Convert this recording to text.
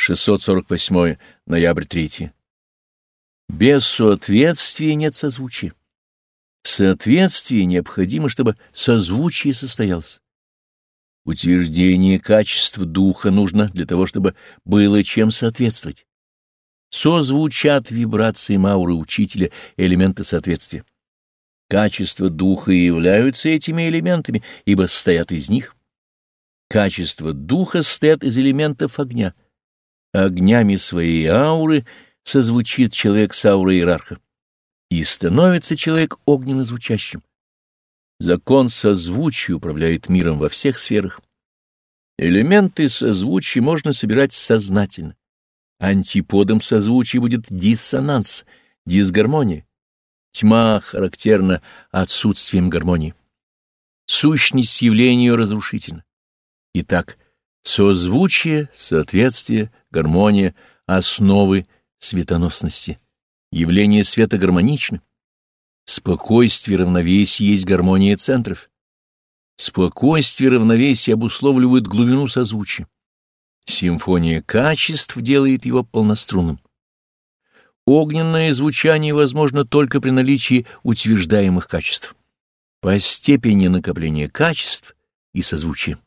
648 ноябрь 3. Без соответствия нет созвучия. Соответствие необходимо, чтобы созвучие состоялось. Утверждение качеств духа нужно для того, чтобы было чем соответствовать. Созвучат вибрации мауры учителя элементы соответствия. Качества духа и являются этими элементами, ибо состоят из них. Качества духа состоят из элементов огня. Огнями своей ауры созвучит человек с аурой иерарха. И становится человек огненно звучащим. Закон созвучия управляет миром во всех сферах. Элементы созвучия можно собирать сознательно. Антиподом созвучия будет диссонанс, дисгармония. Тьма характерна отсутствием гармонии. Сущность явлению разрушительна. Итак, созвучие, соответствие, гармония — основы светоносности. Явление света гармонично. Спокойствие равновесие есть гармония центров. Спокойствие равновесие обусловливают глубину созвучия. Симфония качеств делает его полнострунным. Огненное звучание возможно только при наличии утверждаемых качеств. По степени накопления качеств и созвучия.